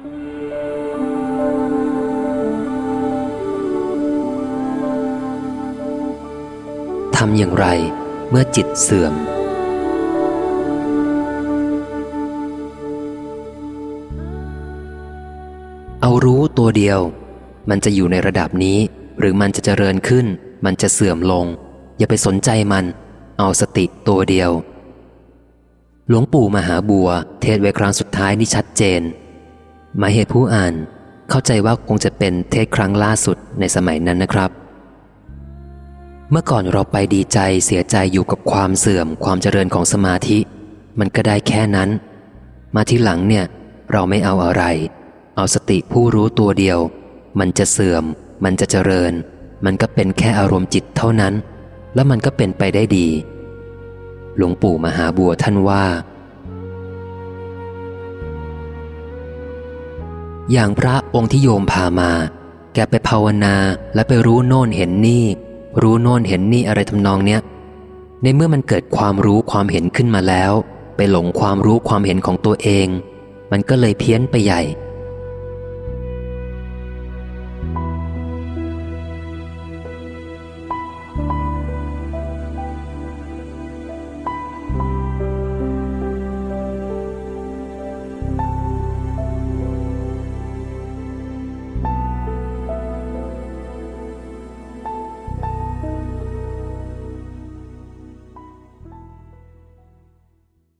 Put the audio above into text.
ทำอย่างไรเมื่อจิตเสื่อม เอารู้ตัวเดียว มันจะอยู่ในระดับนี้ หรือมันจะเจริญขึ้น มันจะเสื่อมลง อย่าไปสนใจมัน เอาสติตัวเดียว หลวงปู่มหาบัว เทศไว้ครั้งสุดท้ายนี่ชัดเจน หมายเหตุผู้อ่านเข้าใจว่าคงจะเป็นเทศครั้งล่าสุดในสมัยนั้นนะครับ เมื่อก่อนเราไปดีใจเสียใจอยู่กับความเสื่อมความเจริญของสมาธิ มันก็ได้แค่นั้น มาที่หลังเนี่ย เราไม่เอาอะไร เอาสติผู้รู้ตัวเดียว มันจะเสื่อม มันจะเจริญ มันก็เป็นแค่อารมณ์จิตเท่านั้น แล้วมันก็เป็นไปได้ดี หลวงปู่มหาบัวท่านว่า อย่างพระองค์ที่โยมพามา แกไปภาวนาและไปรู้โน่นเห็นนี่ รู้โน่นเห็นนี่อะไรทำนองเนี้ย ในเมื่อมันเกิดความรู้ความเห็นขึ้นมาแล้ว ไปหลงความรู้ความเห็นของตัวเอง มันก็เลยเพี้ยนไปใหญ่